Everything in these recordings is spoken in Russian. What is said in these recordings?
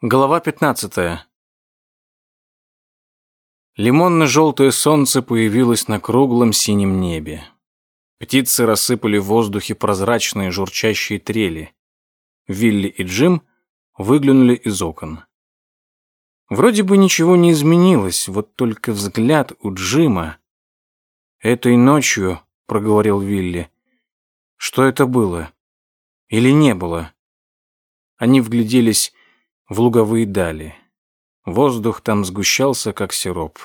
Глава 15. Лимонно-желтое солнце появилось на круглом синем небе. Птицы рассыпали в воздухе прозрачные журчащие трели. Вилли и Джим выглянули из окон. Вроде бы ничего не изменилось, вот только взгляд у Джима. «Этой ночью», — проговорил Вилли, — «что это было? Или не было?» Они вгляделись в луговые дали. Воздух там сгущался, как сироп.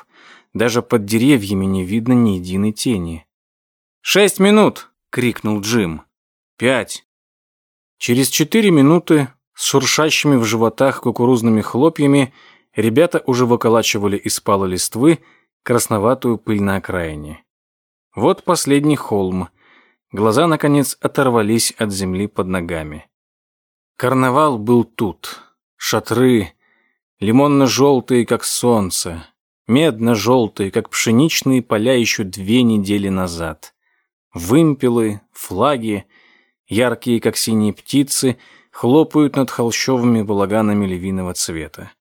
Даже под деревьями не видно ни единой тени. «Шесть минут!» — крикнул Джим. «Пять!» Через четыре минуты с шуршащими в животах кукурузными хлопьями ребята уже выколачивали из пала листвы красноватую пыль на окраине. Вот последний холм. Глаза, наконец, оторвались от земли под ногами. Карнавал был тут. Шатры, лимонно-желтые, как солнце, медно-желтые, как пшеничные поля еще две недели назад. Вымпелы, флаги, яркие, как синие птицы, хлопают над холщовыми балаганами львиного цвета.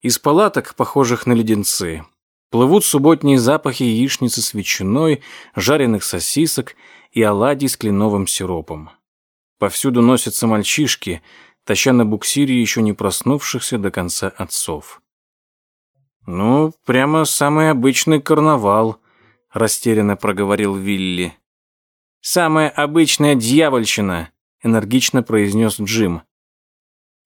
Из палаток, похожих на леденцы, плывут субботние запахи яичницы с ветчиной, жареных сосисок и оладий с кленовым сиропом. Повсюду носятся мальчишки – таща на буксире еще не проснувшихся до конца отцов. «Ну, прямо самый обычный карнавал», — растерянно проговорил Вилли. «Самая обычная дьявольщина», — энергично произнес Джим.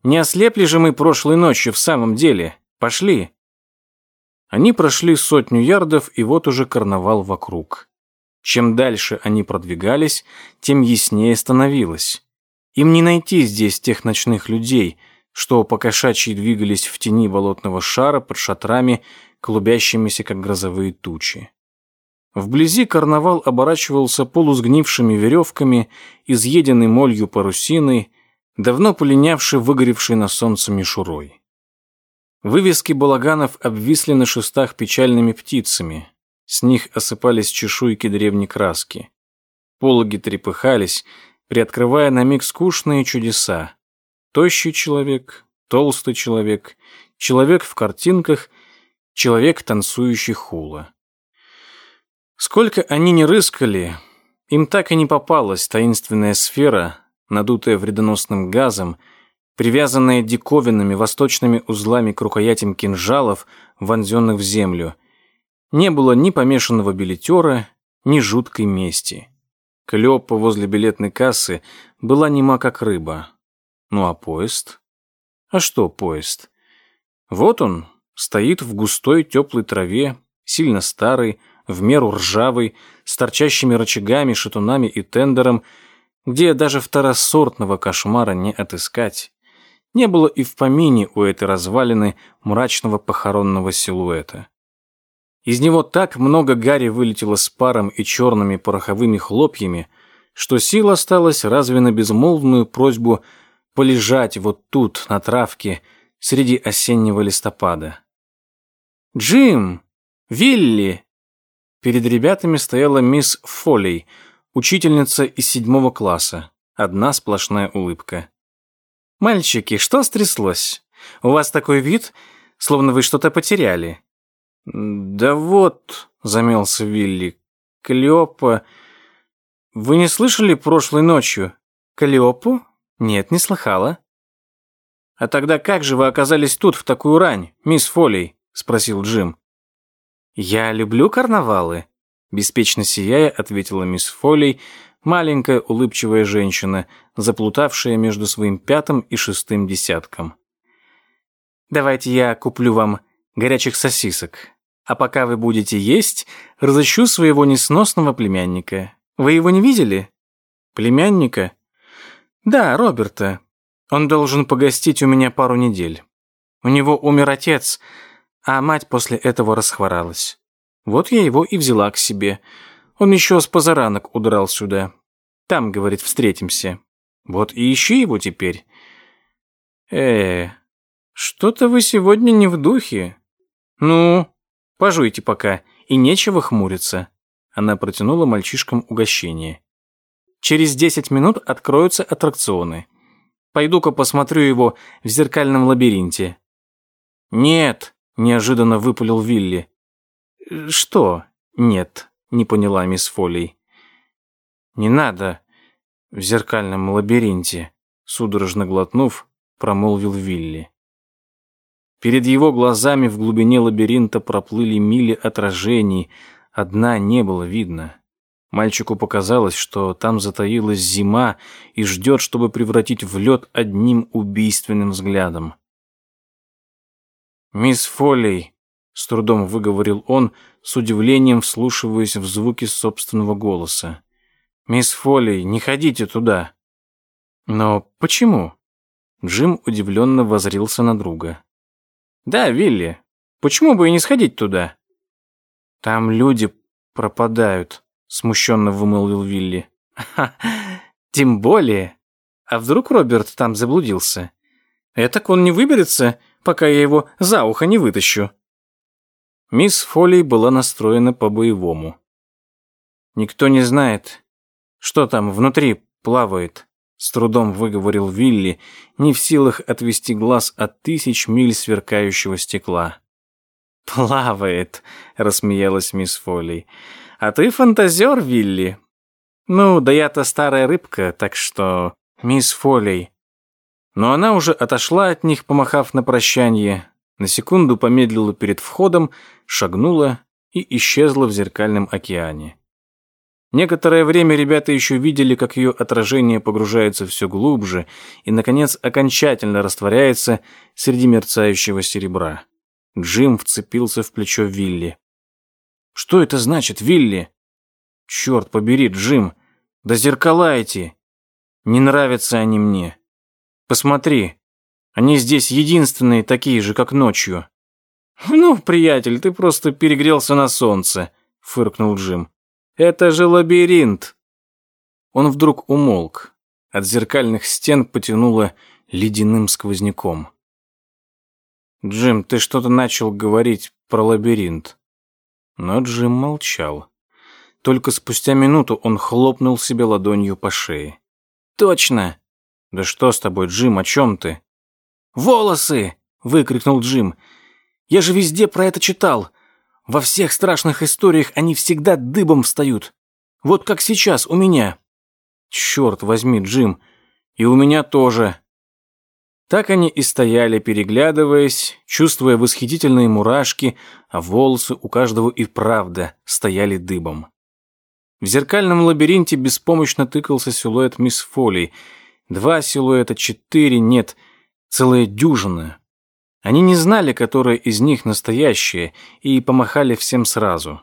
«Не ослепли же мы прошлой ночью в самом деле? Пошли». Они прошли сотню ярдов, и вот уже карнавал вокруг. Чем дальше они продвигались, тем яснее становилось. Им не найти здесь тех ночных людей, что покошачьи двигались в тени болотного шара под шатрами, клубящимися, как грозовые тучи. Вблизи карнавал оборачивался полусгнившими веревками, изъеденный молью парусиной, давно полинявший выгоревший на солнце мишурой. Вывески балаганов обвисли на шестах печальными птицами. С них осыпались чешуйки древней краски. Пологи трепыхались, приоткрывая на миг скучные чудеса. Тощий человек, толстый человек, человек в картинках, человек, танцующий хула. Сколько они не рыскали, им так и не попалась таинственная сфера, надутая вредоносным газом, привязанная диковинными восточными узлами к рукоятям кинжалов, вонзенных в землю. Не было ни помешанного билетера, ни жуткой мести. Клёпа возле билетной кассы была нема как рыба. Ну а поезд? А что поезд? Вот он, стоит в густой теплой траве, сильно старый, в меру ржавый, с торчащими рычагами, шатунами и тендером, где даже второсортного кошмара не отыскать. Не было и в помине у этой развалины мрачного похоронного силуэта. Из него так много гари вылетело с паром и черными пороховыми хлопьями, что сил осталось разве на безмолвную просьбу полежать вот тут, на травке, среди осеннего листопада. «Джим! Вилли!» Перед ребятами стояла мисс Фолей, учительница из седьмого класса. Одна сплошная улыбка. «Мальчики, что стряслось? У вас такой вид, словно вы что-то потеряли. «Да вот», — замялся Вилли, — «Клёпа...» «Вы не слышали прошлой ночью?» «Клёпу? Нет, не слыхала». «А тогда как же вы оказались тут в такую рань, мисс Фолей?» — спросил Джим. «Я люблю карнавалы», — беспечно сияя ответила мисс Фолей, маленькая улыбчивая женщина, заплутавшая между своим пятым и шестым десятком. «Давайте я куплю вам горячих сосисок. А пока вы будете есть, разыщу своего несносного племянника. Вы его не видели? Племянника? Да, Роберта. Он должен погостить у меня пару недель. У него умер отец, а мать после этого расхворалась. Вот я его и взяла к себе. Он еще с позаранок удрал сюда. Там, говорит, встретимся. Вот и ищи его теперь. Э, что-то вы сегодня не в духе. «Ну, пожуйте пока, и нечего хмуриться». Она протянула мальчишкам угощение. «Через десять минут откроются аттракционы. Пойду-ка посмотрю его в зеркальном лабиринте». «Нет», — неожиданно выпалил Вилли. «Что? Нет», — не поняла мисс Фолей. «Не надо в зеркальном лабиринте», — судорожно глотнув, промолвил Вилли. Перед его глазами в глубине лабиринта проплыли мили отражений, одна не было видно. Мальчику показалось, что там затаилась зима и ждет, чтобы превратить в лед одним убийственным взглядом. «Мисс Фоллей», — с трудом выговорил он, с удивлением вслушиваясь в звуки собственного голоса. «Мисс Фоллей, не ходите туда». «Но почему?» Джим удивленно возрился на друга. «Да, Вилли, почему бы и не сходить туда?» «Там люди пропадают», — смущенно вымолвил Вилли. «Ха, тем более. А вдруг Роберт там заблудился? Этак он не выберется, пока я его за ухо не вытащу». Мисс Фолли была настроена по-боевому. «Никто не знает, что там внутри плавает», с трудом выговорил Вилли, не в силах отвести глаз от тысяч миль сверкающего стекла. «Плавает», — рассмеялась мисс Фолли. «А ты фантазер, Вилли». «Ну, да я-то старая рыбка, так что...» «Мисс Фолли». Но она уже отошла от них, помахав на прощание, на секунду помедлила перед входом, шагнула и исчезла в зеркальном океане. Некоторое время ребята еще видели, как ее отражение погружается все глубже и, наконец, окончательно растворяется среди мерцающего серебра. Джим вцепился в плечо Вилли. «Что это значит, Вилли?» «Черт побери, Джим! Да зеркала эти! Не нравятся они мне. Посмотри, они здесь единственные такие же, как ночью». «Ну, приятель, ты просто перегрелся на солнце», — фыркнул Джим. Это же лабиринт!» Он вдруг умолк. От зеркальных стен потянуло ледяным сквозняком. «Джим, ты что-то начал говорить про лабиринт». Но Джим молчал. Только спустя минуту он хлопнул себе ладонью по шее. «Точно!» «Да что с тобой, Джим, о чем ты?» «Волосы!» — выкрикнул Джим. «Я же везде про это читал. Во всех страшных историях они всегда дыбом встают. Вот как сейчас у меня. Черт возьми, Джим, и у меня тоже. Так они и стояли, переглядываясь, чувствуя восхитительные мурашки, а волосы у каждого и правда стояли дыбом. В зеркальном лабиринте беспомощно тыкался силуэт мисс Фолли. Два силуэта, четыре, нет, целая дюжина. Они не знали, которая из них настоящая, и помахали всем сразу.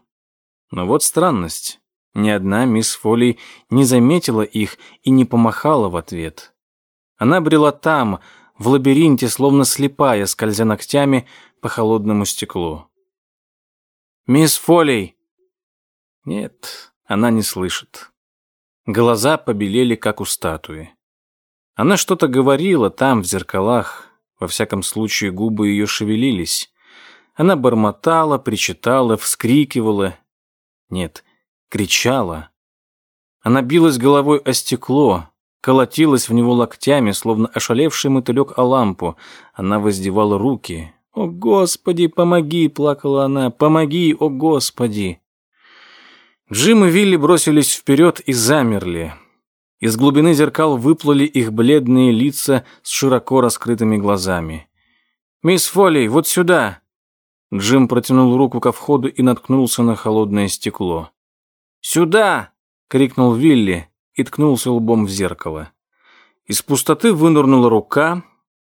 Но вот странность. Ни одна мисс Фолли не заметила их и не помахала в ответ. Она брела там, в лабиринте, словно слепая, скользя ногтями по холодному стеклу. «Мисс Фолли!» Нет, она не слышит. Глаза побелели, как у статуи. Она что-то говорила там, в зеркалах, во всяком случае, губы ее шевелились. Она бормотала, причитала, вскрикивала. Нет, кричала. Она билась головой о стекло, колотилась в него локтями, словно ошалевший мотылек о лампу. Она воздевала руки. «О, Господи, помоги!» — плакала она. «Помоги, о, Господи!» Джим и Вилли бросились вперед и замерли. Из глубины зеркал выплыли их бледные лица с широко раскрытыми глазами. «Мисс Фолли, вот сюда!» Джим протянул руку ко входу и наткнулся на холодное стекло. «Сюда!» — крикнул Вилли и ткнулся лбом в зеркало. Из пустоты вынырнула рука,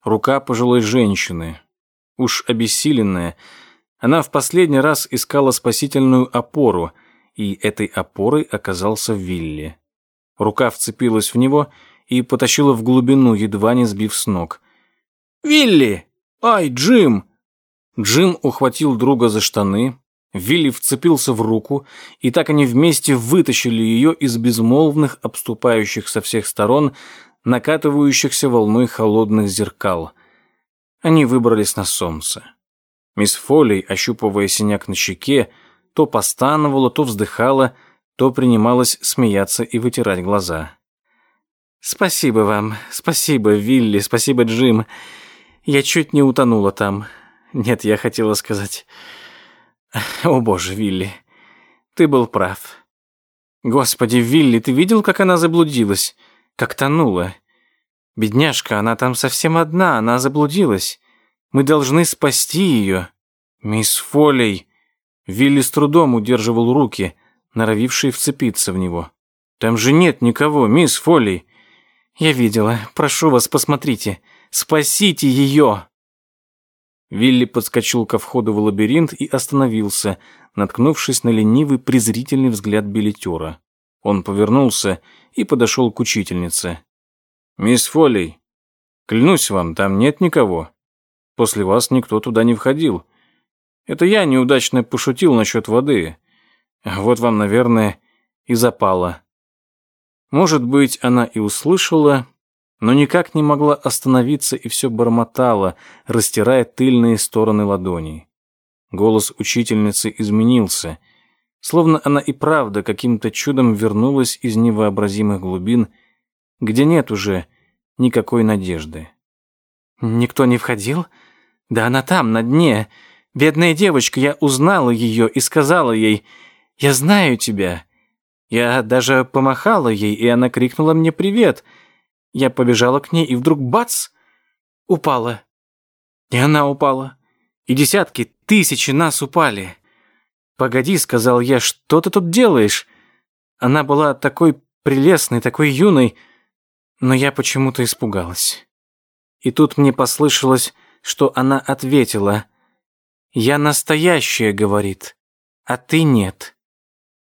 рука пожилой женщины. Уж обессиленная, она в последний раз искала спасительную опору, и этой опорой оказался Вилли. Рука вцепилась в него и потащила в глубину, едва не сбив с ног. «Вилли! Ай, Джим!» Джим ухватил друга за штаны, Вилли вцепился в руку, и так они вместе вытащили ее из безмолвных, обступающих со всех сторон, накатывающихся волной холодных зеркал. Они выбрались на солнце. Мисс Фолли, ощупывая синяк на щеке, то постановала, то вздыхала, то принималась смеяться и вытирать глаза. Спасибо вам, спасибо, Вилли, спасибо, Джим. Я чуть не утонула там. Нет, я хотела сказать... О боже, Вилли, ты был прав. Господи, Вилли, ты видел, как она заблудилась? Как тонула? Бедняжка, она там совсем одна, она заблудилась. Мы должны спасти ее. Мисс Фолей. Вилли с трудом удерживал руки, норовившие вцепиться в него. Там же нет никого, мисс Фолей. Я видела. Прошу вас, посмотрите. Спасите ее. Вилли подскочил ко входу в лабиринт и остановился, наткнувшись на ленивый презрительный взгляд билетера. Он повернулся и подошел к учительнице. «Мисс Фолей, клянусь вам, там нет никого. После вас никто туда не входил. Это я неудачно пошутил насчет воды. Вот вам, наверное, и запало». Может быть, она и услышала, но никак не могла остановиться и все бормотала, растирая тыльные стороны ладоней. Голос учительницы изменился, словно она и правда каким-то чудом вернулась из невообразимых глубин, где нет уже никакой надежды. «Никто не входил? Да она там, на дне. Бедная девочка, я узнала ее и сказала ей, «Я знаю тебя». Я даже помахала ей, и она крикнула мне «Привет!» Я побежала к ней, и вдруг бац! Упала. И она упала. И десятки, тысячи нас упали. «Погоди», — сказал я, — «что ты тут делаешь?» Она была такой прелестной, такой юной, но я почему-то испугалась. И тут мне послышалось, что она ответила. «Я настоящая», — говорит, — «а ты нет».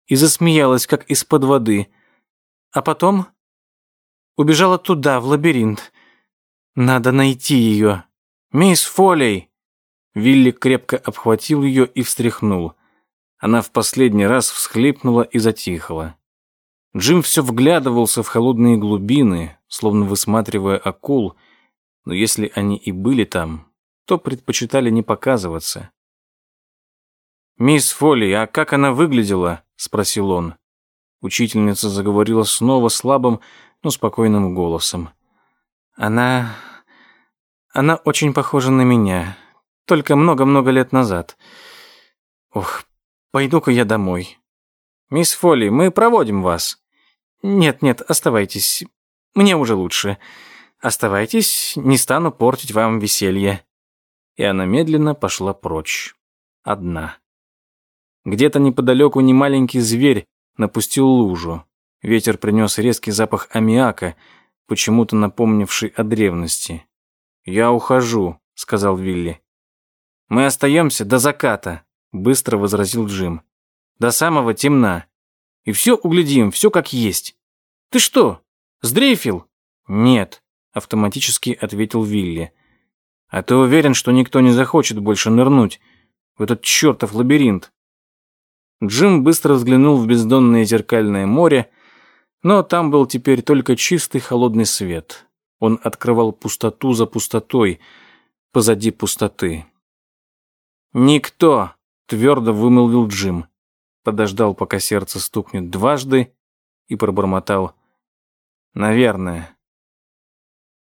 И засмеялась, как из-под воды. А потом Убежала туда, в лабиринт. Надо найти ее. Мисс Фолей!» Вилли крепко обхватил ее и встряхнул. Она в последний раз всхлипнула и затихла. Джим все вглядывался в холодные глубины, словно высматривая акул, но если они и были там, то предпочитали не показываться. «Мисс Фолли, а как она выглядела?» — спросил он. Учительница заговорила снова слабым, но спокойным голосом. «Она... она очень похожа на меня. Только много-много лет назад. Ох, пойду-ка я домой. Мисс Фолли, мы проводим вас». «Нет-нет, оставайтесь. Мне уже лучше. Оставайтесь, не стану портить вам веселье». И она медленно пошла прочь. Одна. Где-то неподалеку немаленький зверь напустил лужу. Ветер принес резкий запах аммиака, почему-то напомнивший о древности. «Я ухожу», — сказал Вилли. «Мы остаемся до заката», — быстро возразил Джим. «До самого темна. И все углядим, все как есть. Ты что, сдрейфил?» «Нет», — автоматически ответил Вилли. «А ты уверен, что никто не захочет больше нырнуть в этот чертов лабиринт?» Джим быстро взглянул в бездонное зеркальное море, но там был теперь только чистый холодный свет. Он открывал пустоту за пустотой, позади пустоты. «Никто!» — твердо вымолвил Джим. Подождал, пока сердце стукнет дважды, и пробормотал. «Наверное».